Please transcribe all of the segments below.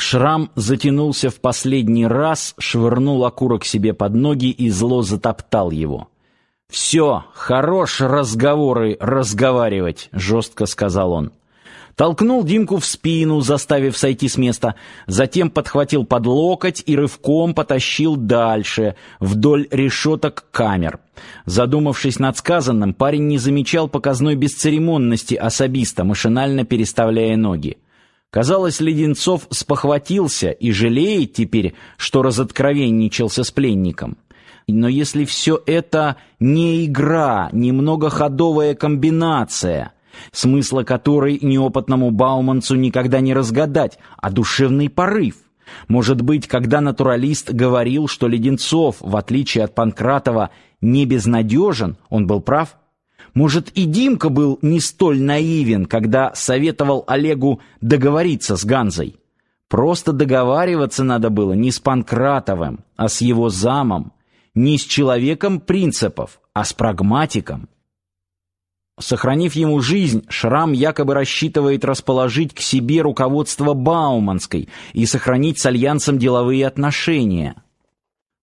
Шрам затянулся в последний раз, швырнул окурок себе под ноги и зло затоптал его. «Все, хорош разговоры разговаривать», — жестко сказал он. Толкнул Димку в спину, заставив сойти с места, затем подхватил под локоть и рывком потащил дальше, вдоль решеток камер. Задумавшись над сказанным, парень не замечал показной бесцеремонности особиста, машинально переставляя ноги. Казалось, Леденцов спохватился и жалеет теперь, что разоткровенничался с пленником. Но если все это не игра, не многоходовая комбинация, смысла которой неопытному Бауманцу никогда не разгадать, а душевный порыв, может быть, когда натуралист говорил, что Леденцов, в отличие от Панкратова, не безнадежен, он был прав? Может, и Димка был не столь наивен, когда советовал Олегу договориться с Ганзой? Просто договариваться надо было не с Панкратовым, а с его замом, не с человеком принципов, а с прагматиком. Сохранив ему жизнь, Шрам якобы рассчитывает расположить к себе руководство Бауманской и сохранить с альянсом деловые отношения.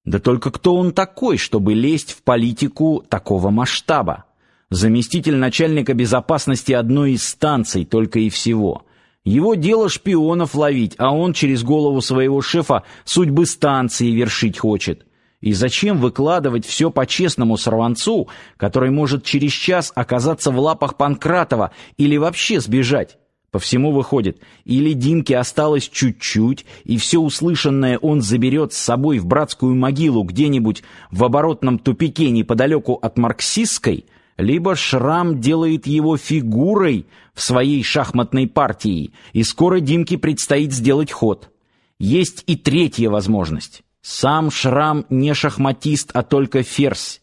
Да только кто он такой, чтобы лезть в политику такого масштаба? Заместитель начальника безопасности одной из станций только и всего. Его дело шпионов ловить, а он через голову своего шефа судьбы станции вершить хочет. И зачем выкладывать все по-честному сорванцу, который может через час оказаться в лапах Панкратова или вообще сбежать? По всему выходит, или Димке осталось чуть-чуть, и все услышанное он заберет с собой в братскую могилу где-нибудь в оборотном тупике неподалеку от Марксистской, либо Шрам делает его фигурой в своей шахматной партии, и скоро Димке предстоит сделать ход. Есть и третья возможность. Сам Шрам не шахматист, а только ферзь,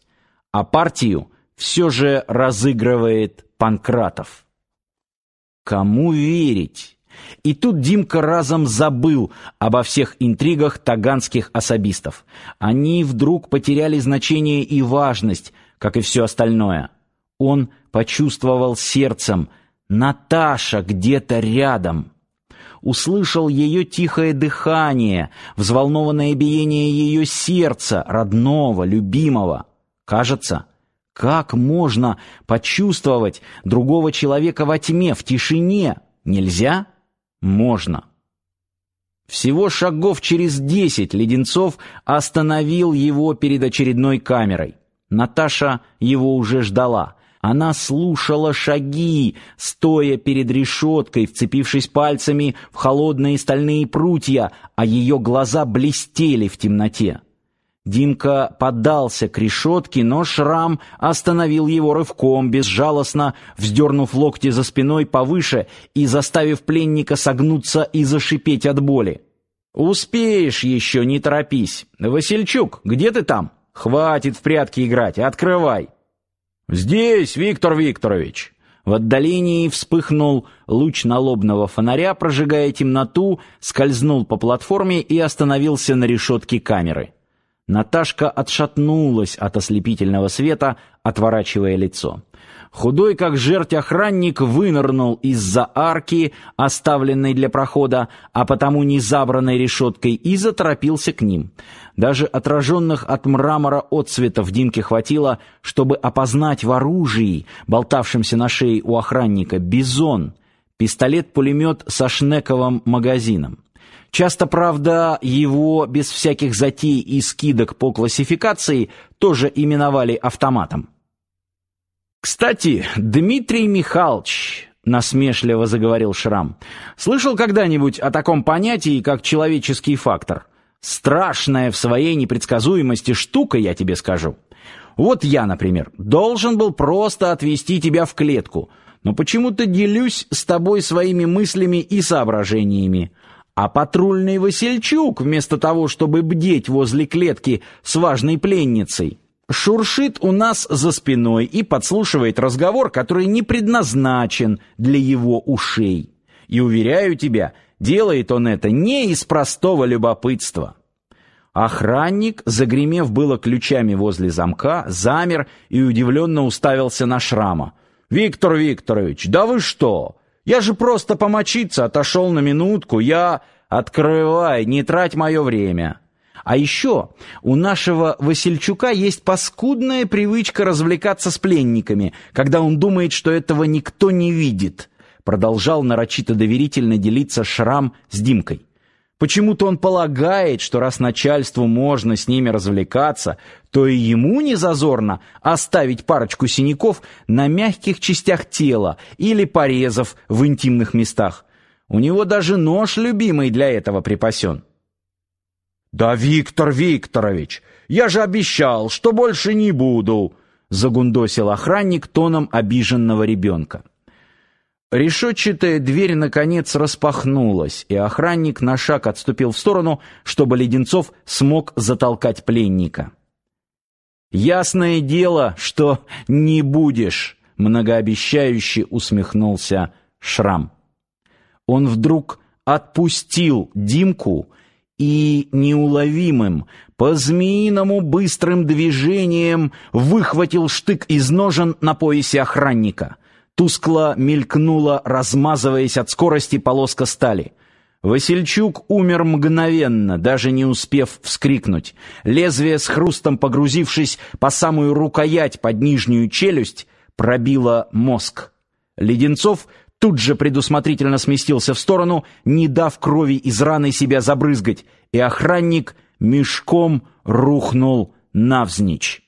а партию все же разыгрывает Панкратов. Кому верить? И тут Димка разом забыл обо всех интригах таганских особистов. Они вдруг потеряли значение и важность, как и все остальное. Он почувствовал сердцем «Наташа где-то рядом» услышал ее тихое дыхание, взволнованное биение ее сердца, родного, любимого. Кажется, как можно почувствовать другого человека во тьме, в тишине? Нельзя? Можно. Всего шагов через десять Леденцов остановил его перед очередной камерой. Наташа его уже ждала. Она слушала шаги, стоя перед решеткой, вцепившись пальцами в холодные стальные прутья, а ее глаза блестели в темноте. Димка поддался к решетке, но Шрам остановил его рывком, безжалостно вздернув локти за спиной повыше и заставив пленника согнуться и зашипеть от боли. «Успеешь еще, не торопись. Васильчук, где ты там? Хватит в прятки играть, открывай!» «Здесь, Виктор Викторович!» В отдалении вспыхнул луч налобного фонаря, прожигая темноту, скользнул по платформе и остановился на решетке камеры. Наташка отшатнулась от ослепительного света, отворачивая лицо. Худой, как жерть охранник, вынырнул из-за арки, оставленной для прохода, а потому не забранной решеткой, и заторопился к ним. Даже отраженных от мрамора отцветов Димке хватило, чтобы опознать в оружии, болтавшемся на шее у охранника, бизон, пистолет-пулемет со шнековым магазином. Часто, правда, его без всяких затей и скидок по классификации тоже именовали автоматом. «Кстати, Дмитрий Михайлович», — насмешливо заговорил Шрам, «слышал когда-нибудь о таком понятии, как человеческий фактор? Страшная в своей непредсказуемости штука, я тебе скажу. Вот я, например, должен был просто отвезти тебя в клетку, но почему-то делюсь с тобой своими мыслями и соображениями. А патрульный Васильчук, вместо того, чтобы бдеть возле клетки с важной пленницей, шуршит у нас за спиной и подслушивает разговор, который не предназначен для его ушей. И уверяю тебя, делает он это не из простого любопытства. Охранник, загремев было ключами возле замка, замер и удивленно уставился на Шрама. «Виктор Викторович, да вы что? Я же просто помочиться отошел на минутку, я...» Открывай, не трать мое время. А еще у нашего Васильчука есть паскудная привычка развлекаться с пленниками, когда он думает, что этого никто не видит. Продолжал нарочито доверительно делиться Шрам с Димкой. Почему-то он полагает, что раз начальству можно с ними развлекаться, то и ему не зазорно оставить парочку синяков на мягких частях тела или порезов в интимных местах. У него даже нож любимый для этого припасен. «Да, Виктор Викторович, я же обещал, что больше не буду!» загундосил охранник тоном обиженного ребенка. Решетчатая дверь наконец распахнулась, и охранник на шаг отступил в сторону, чтобы Леденцов смог затолкать пленника. «Ясное дело, что не будешь», — многообещающе усмехнулся Шрам. Он вдруг отпустил Димку и неуловимым, по-змеиному быстрым движением выхватил штык из ножен на поясе охранника. Тускло мелькнула, размазываясь от скорости полоска стали. Васильчук умер мгновенно, даже не успев вскрикнуть. Лезвие с хрустом погрузившись по самую рукоять под нижнюю челюсть, пробило мозг. Леденцов тут же предусмотрительно сместился в сторону, не дав крови из раны себя забрызгать, и охранник мешком рухнул навзничь.